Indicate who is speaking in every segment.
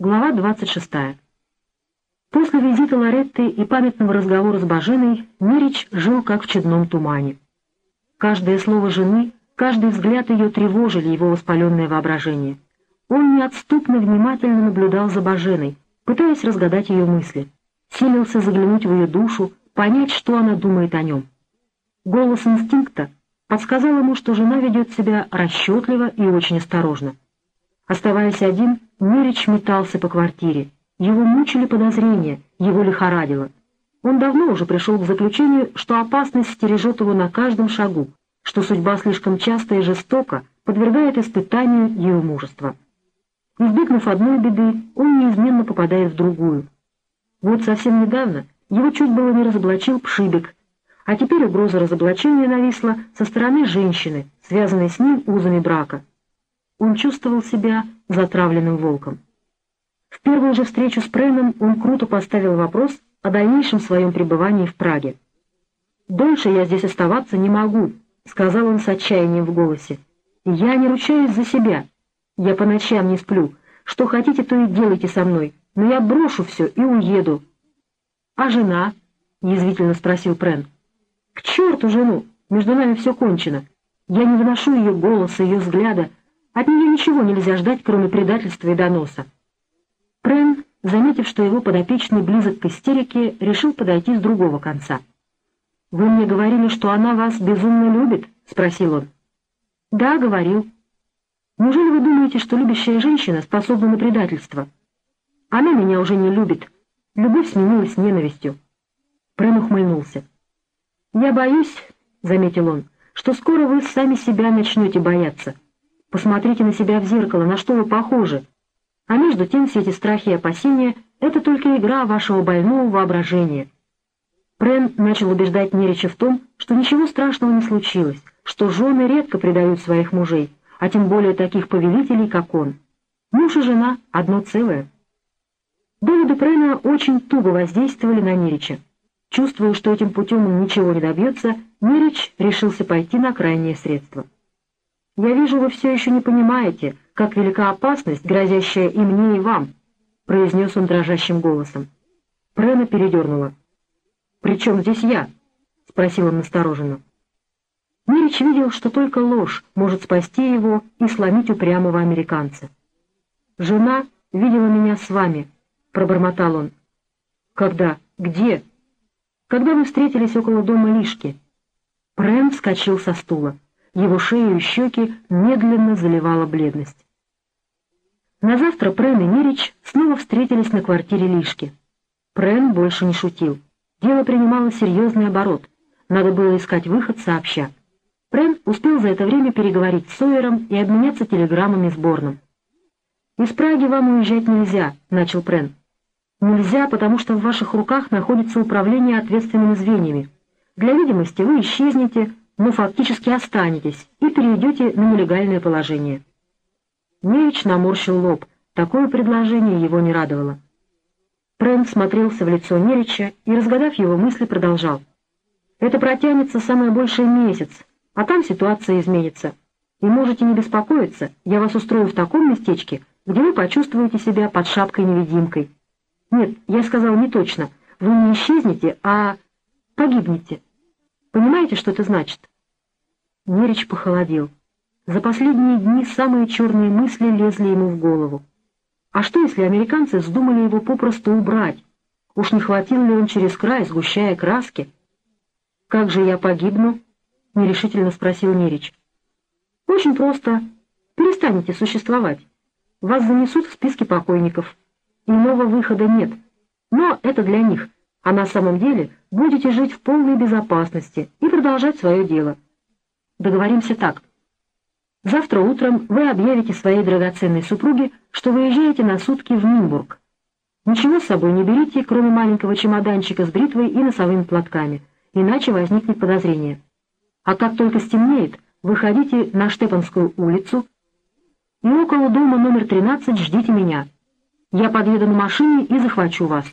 Speaker 1: Глава 26. После визита Лоретты и памятного разговора с Баженой Мирич жил как в чудном тумане. Каждое слово жены, каждый взгляд ее тревожили его воспаленное воображение. Он неотступно внимательно наблюдал за Баженой, пытаясь разгадать ее мысли, силился заглянуть в ее душу, понять, что она думает о нем. Голос инстинкта подсказал ему, что жена ведет себя расчетливо и очень осторожно. Оставаясь один, Мирич метался по квартире. Его мучили подозрения, его лихорадило. Он давно уже пришел к заключению, что опасность стережет его на каждом шагу, что судьба слишком часто и жестоко подвергает испытанию его мужества. Избегнув одной беды, он неизменно попадает в другую. Вот совсем недавно его чуть было не разоблачил Пшибик, а теперь угроза разоблачения нависла со стороны женщины, связанной с ним узами брака он чувствовал себя затравленным волком. В первую же встречу с Преном он круто поставил вопрос о дальнейшем своем пребывании в Праге. «Дольше я здесь оставаться не могу», — сказал он с отчаянием в голосе. «Я не ручаюсь за себя. Я по ночам не сплю. Что хотите, то и делайте со мной. Но я брошу все и уеду». «А жена?» — язвительно спросил Прен. «К черту жену! Между нами все кончено. Я не выношу ее голоса, ее взгляда, от нее ничего нельзя ждать, кроме предательства и доноса. Прен, заметив, что его подопечный близок к истерике, решил подойти с другого конца. «Вы мне говорили, что она вас безумно любит?» — спросил он. «Да, говорил». «Неужели вы думаете, что любящая женщина способна на предательство?» «Она меня уже не любит. Любовь сменилась ненавистью». Прен ухмыльнулся. «Я боюсь», — заметил он, — «что скоро вы сами себя начнете бояться». Посмотрите на себя в зеркало, на что вы похожи. А между тем все эти страхи и опасения — это только игра вашего больного воображения. Прен начал убеждать Нерича в том, что ничего страшного не случилось, что жены редко предают своих мужей, а тем более таких повелителей, как он. Муж и жена — одно целое. Доводы Прена очень туго воздействовали на Нерича. Чувствуя, что этим путем он ничего не добьется, Нерич решился пойти на крайнее средство. «Я вижу, вы все еще не понимаете, как велика опасность, грозящая и мне, и вам», — произнес он дрожащим голосом. Прена передернула. «При чем здесь я?» — спросил он настороженно. Мирич видел, что только ложь может спасти его и сломить упрямого американца. «Жена видела меня с вами», — пробормотал он. «Когда? Где?» «Когда вы встретились около дома Лишки». Прен вскочил со стула. Его шею и щеки медленно заливала бледность. На завтра Прен и Мирич снова встретились на квартире Лишки. Прен больше не шутил. Дело принимало серьезный оборот. Надо было искать выход сообща. Прен успел за это время переговорить с Сойером и обменяться телеграммами с Борном. «Из Праги вам уезжать нельзя», — начал Прен. «Нельзя, потому что в ваших руках находится управление ответственными звеньями. Для видимости вы исчезнете, но фактически останетесь и перейдете на нелегальное положение. Невич наморщил лоб, такое предложение его не радовало. Прэнк смотрелся в лицо Нерича и, разгадав его мысли, продолжал. «Это протянется самое большее месяц, а там ситуация изменится. И можете не беспокоиться, я вас устрою в таком местечке, где вы почувствуете себя под шапкой-невидимкой. Нет, я сказал не точно, вы не исчезнете, а погибнете». Понимаете, что это значит?» Нерич похолодел. За последние дни самые черные мысли лезли ему в голову. А что, если американцы вздумали его попросту убрать? Уж не хватил ли он через край, сгущая краски? «Как же я погибну?» — нерешительно спросил Нерич. «Очень просто. Перестанете существовать. Вас занесут в списки покойников. Иного выхода нет. Но это для них а на самом деле будете жить в полной безопасности и продолжать свое дело. Договоримся так. Завтра утром вы объявите своей драгоценной супруге, что выезжаете на сутки в Нимбург. Ничего с собой не берите, кроме маленького чемоданчика с бритвой и носовыми платками, иначе возникнет подозрение. А как только стемнеет, выходите на Штепанскую улицу и около дома номер 13 ждите меня. Я подъеду на машине и захвачу вас.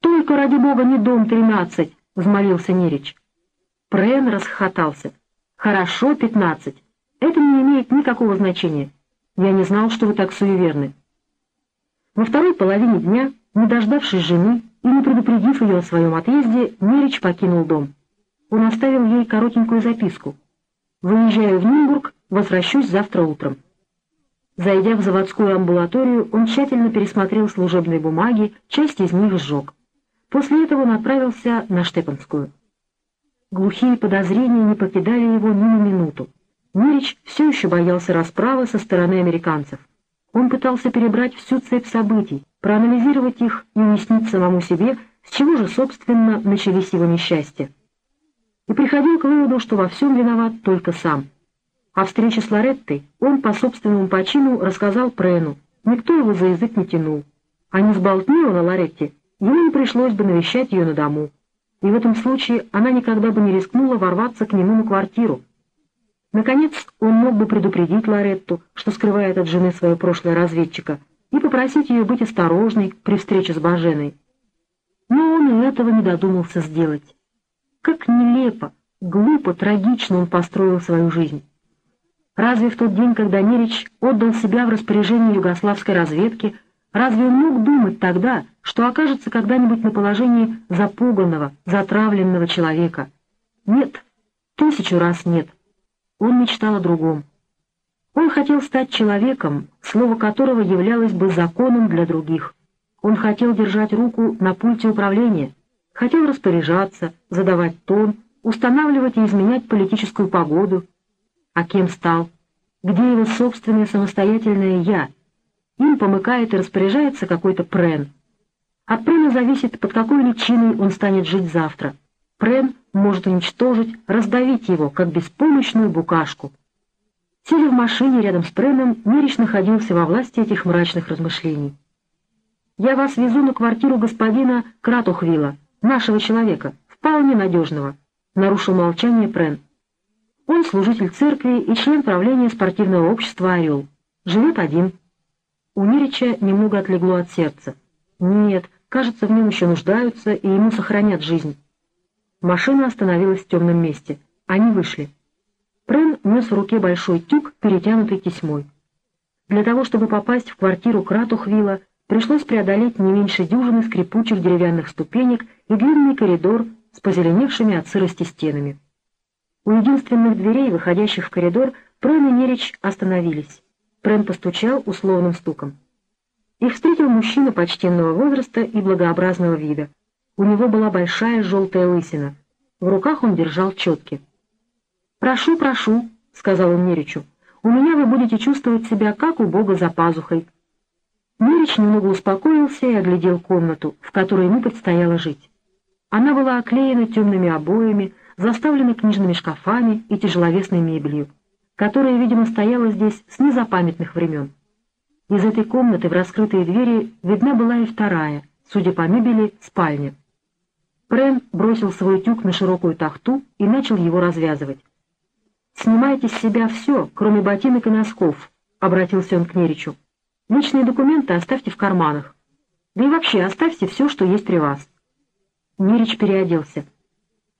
Speaker 1: «Только, ради бога, не дом тринадцать!» — взмолился Нерич. Прен расхохотался. «Хорошо, пятнадцать. Это не имеет никакого значения. Я не знал, что вы так суеверны». Во второй половине дня, не дождавшись жены и не предупредив ее о своем отъезде, Нерич покинул дом. Он оставил ей коротенькую записку. «Выезжаю в Нюрнбург, возвращусь завтра утром». Зайдя в заводскую амбулаторию, он тщательно пересмотрел служебные бумаги, часть из них сжег. После этого он отправился на Штепанскую. Глухие подозрения не покидали его ни на минуту. Нерич все еще боялся расправы со стороны американцев. Он пытался перебрать всю цепь событий, проанализировать их и уяснить самому себе, с чего же, собственно, начались его несчастья. И приходил к выводу, что во всем виноват только сам. О встрече с Лореттой он по собственному почину рассказал Прену, никто его за язык не тянул. А не сболтнил он о Лоретте, ему не пришлось бы навещать ее на дому. И в этом случае она никогда бы не рискнула ворваться к нему на квартиру, Наконец, он мог бы предупредить Лоретту, что скрывает от жены свое прошлое разведчика, и попросить ее быть осторожной при встрече с Баженой. Но он и этого не додумался сделать. Как нелепо, глупо, трагично он построил свою жизнь. Разве в тот день, когда Нерич отдал себя в распоряжение югославской разведки, разве он мог думать тогда, что окажется когда-нибудь на положении запуганного, затравленного человека? Нет, тысячу раз нет. Он мечтал о другом. Он хотел стать человеком, слово которого являлось бы законом для других. Он хотел держать руку на пульте управления, хотел распоряжаться, задавать тон, устанавливать и изменять политическую погоду. А кем стал? Где его собственное самостоятельное «я»? Им помыкает и распоряжается какой-то Прен. От Прена зависит, под какой личиной он станет жить завтра. Прен может уничтожить, раздавить его, как беспомощную букашку. Сидя в машине рядом с Преном, Мирич находился во власти этих мрачных размышлений. «Я вас везу на квартиру господина Кратухвила, нашего человека, вполне надежного», — нарушил молчание Прен. Он служитель церкви и член правления спортивного общества «Орел». Живет один. У Мирича немного отлегло от сердца. Нет, кажется, в нем еще нуждаются и ему сохранят жизнь. Машина остановилась в темном месте. Они вышли. Прен нес в руке большой тюк, перетянутый тесьмой. Для того, чтобы попасть в квартиру Кратухвила, пришлось преодолеть не меньше дюжины скрипучих деревянных ступенек и длинный коридор с позеленевшими от сырости стенами. У единственных дверей, выходящих в коридор, Прен и Нерич остановились. Прен постучал условным стуком. Их встретил мужчина почтенного возраста и благообразного вида. У него была большая желтая лысина. В руках он держал четки. «Прошу, прошу», — сказал он Неричу, — «у меня вы будете чувствовать себя, как у Бога за пазухой». Нерич немного успокоился и оглядел комнату, в которой ему предстояло жить. Она была оклеена темными обоями, заставлена книжными шкафами и тяжеловесной мебелью, которая, видимо, стояла здесь с незапамятных времен. Из этой комнаты в раскрытые двери видна была и вторая, судя по мебели, спальня. Прем бросил свой тюк на широкую тахту и начал его развязывать. «Снимайте с себя все, кроме ботинок и носков», — обратился он к Неричу. «Личные документы оставьте в карманах. Да и вообще оставьте все, что есть при вас». Нерич переоделся.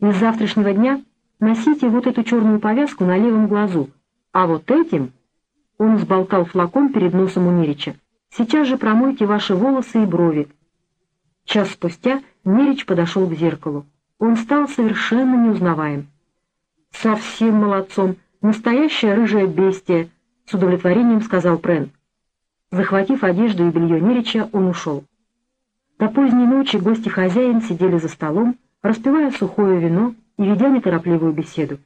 Speaker 1: «Из завтрашнего дня носите вот эту черную повязку на левом глазу, а вот этим...» Он взболтал флакон перед носом у Нерича. «Сейчас же промойте ваши волосы и брови, Час спустя Нерич подошел к зеркалу. Он стал совершенно неузнаваем. «Совсем молодцом! Настоящая рыжая бестия!» — с удовлетворением сказал Прен. Захватив одежду и белье Нерича, он ушел. До поздней ночи гости хозяин сидели за столом, распивая сухое вино и ведя неторопливую беседу.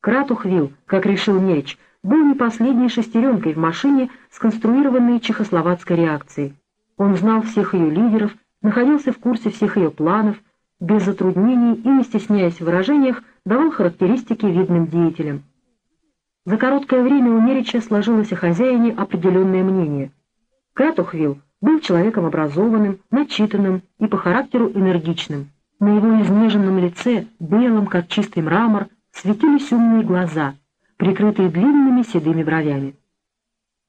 Speaker 1: Кратухвил, как решил Нерич, был не последней шестеренкой в машине, сконструированной чехословацкой реакцией. Он знал всех ее лидеров, находился в курсе всех ее планов, без затруднений и, не стесняясь в выражениях, давал характеристики видным деятелям. За короткое время у Нерича сложилось о хозяине определенное мнение. Кратухвилл был человеком образованным, начитанным и по характеру энергичным. На его изнеженном лице, белом, как чистый мрамор, светились умные глаза, прикрытые длинными седыми бровями.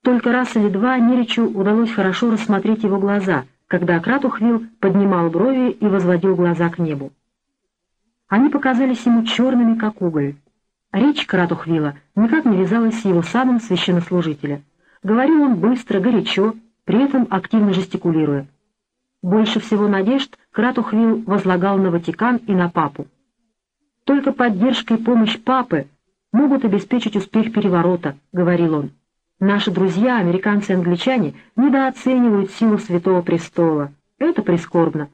Speaker 1: Только раз или два Неричу удалось хорошо рассмотреть его глаза, когда Кратухвил поднимал брови и возводил глаза к небу. Они показались ему черными, как уголь. Речь Кратухвила никак не вязалась с его самым священнослужителя. Говорил он быстро, горячо, при этом активно жестикулируя. Больше всего надежд Кратухвилл возлагал на Ватикан и на Папу. «Только поддержка и помощь Папы могут обеспечить успех переворота», — говорил он. «Наши друзья, американцы и англичане, недооценивают силу Святого Престола. Это прискорбно.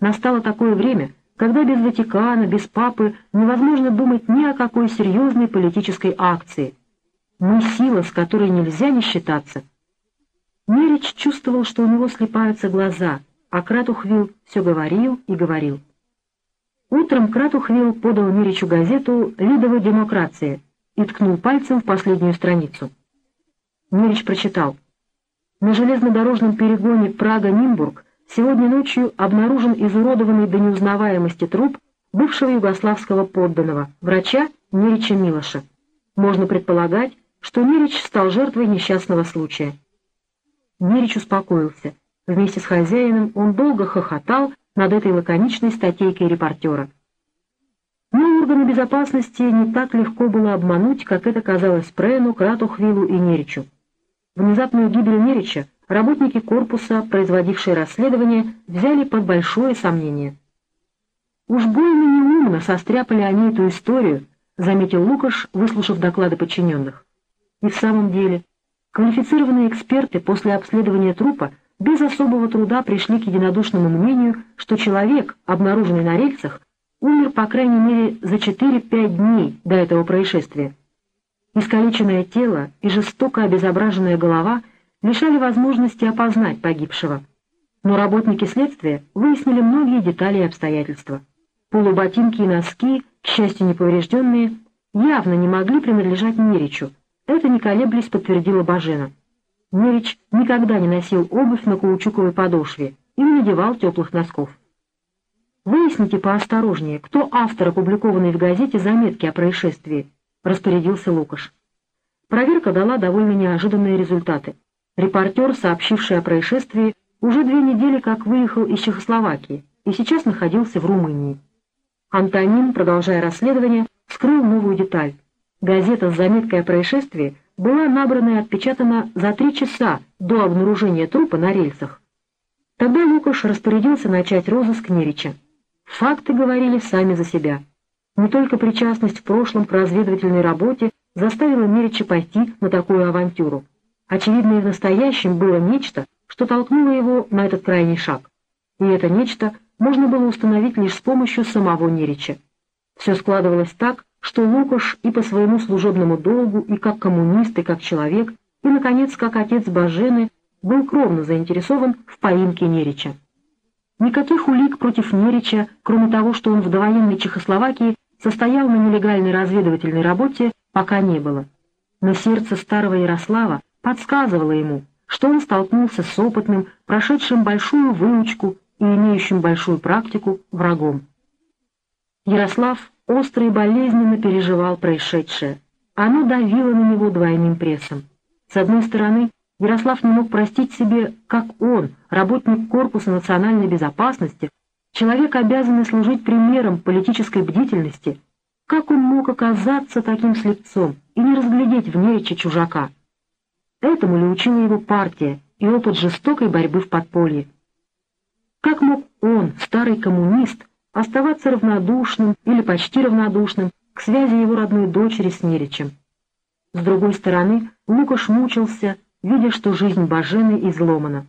Speaker 1: Настало такое время, когда без Ватикана, без Папы невозможно думать ни о какой серьезной политической акции. Мы сила, с которой нельзя не считаться». Мерич чувствовал, что у него слепаются глаза, а Кратухвилл все говорил и говорил. Утром Кратухвилл подал Миричу газету «Лидова демократия» и ткнул пальцем в последнюю страницу. Мирич прочитал. На железнодорожном перегоне Прага-Нимбург сегодня ночью обнаружен изуродованный до неузнаваемости труп бывшего югославского подданного, врача Мирича Милоша. Можно предполагать, что Мирич стал жертвой несчастного случая. Мирич успокоился. Вместе с хозяином он долго хохотал над этой лаконичной статейкой репортера. Но органы безопасности не так легко было обмануть, как это казалось Прену, Кратухвилу и Неричу. Внезапную гибель Нерича работники корпуса, производившие расследование, взяли под большое сомнение. «Уж больно неумно состряпали они эту историю», — заметил Лукаш, выслушав доклады подчиненных. И в самом деле, квалифицированные эксперты после обследования трупа без особого труда пришли к единодушному мнению, что человек, обнаруженный на рельсах, умер по крайней мере за 4-5 дней до этого происшествия. Искалеченное тело и жестоко обезображенная голова лишали возможности опознать погибшего. Но работники следствия выяснили многие детали и обстоятельства. Полуботинки и носки, к счастью неповрежденные, явно не могли принадлежать Меричу. Это не колеблясь подтвердила Бажена. Мерич никогда не носил обувь на каучуковой подошве и не надевал теплых носков. «Выясните поосторожнее, кто автор опубликованной в газете заметки о происшествии», — распорядился Лукаш. Проверка дала довольно неожиданные результаты. Репортер, сообщивший о происшествии, уже две недели как выехал из Чехословакии и сейчас находился в Румынии. Антонин, продолжая расследование, вскрыл новую деталь. Газета с заметкой о происшествии была набрана и отпечатана за три часа до обнаружения трупа на рельсах. Тогда Лукаш распорядился начать розыск Нерича. Факты говорили сами за себя. Не только причастность в прошлом к разведывательной работе заставила Нерича пойти на такую авантюру. Очевидно, и в настоящем было нечто, что толкнуло его на этот крайний шаг. И это нечто можно было установить лишь с помощью самого Нерича. Все складывалось так, что Лукаш и по своему служебному долгу, и как коммунист, и как человек, и, наконец, как отец Бажены, был кровно заинтересован в поимке Нерича. Никаких улик против Нерича, кроме того, что он в довоенной Чехословакии состоял на нелегальной разведывательной работе, пока не было. Но сердце старого Ярослава подсказывало ему, что он столкнулся с опытным, прошедшим большую выучку и имеющим большую практику врагом. Ярослав остро и болезненно переживал происшедшее. Оно давило на него двойным прессом. С одной стороны, Ярослав не мог простить себе, как он, работник Корпуса национальной безопасности, человек, обязанный служить примером политической бдительности, как он мог оказаться таким слепцом и не разглядеть в Нериче чужака? Этому ли учила его партия и опыт жестокой борьбы в подполье? Как мог он, старый коммунист, оставаться равнодушным или почти равнодушным к связи его родной дочери с Неричем. С другой стороны, Лукаш мучился, видя, что жизнь Бажены изломана.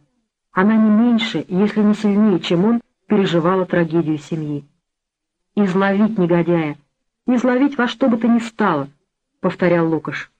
Speaker 1: Она не меньше, если не сильнее, чем он, переживала трагедию семьи. «Изловить негодяя! Изловить во что бы то ни стало!» — повторял Лукаш.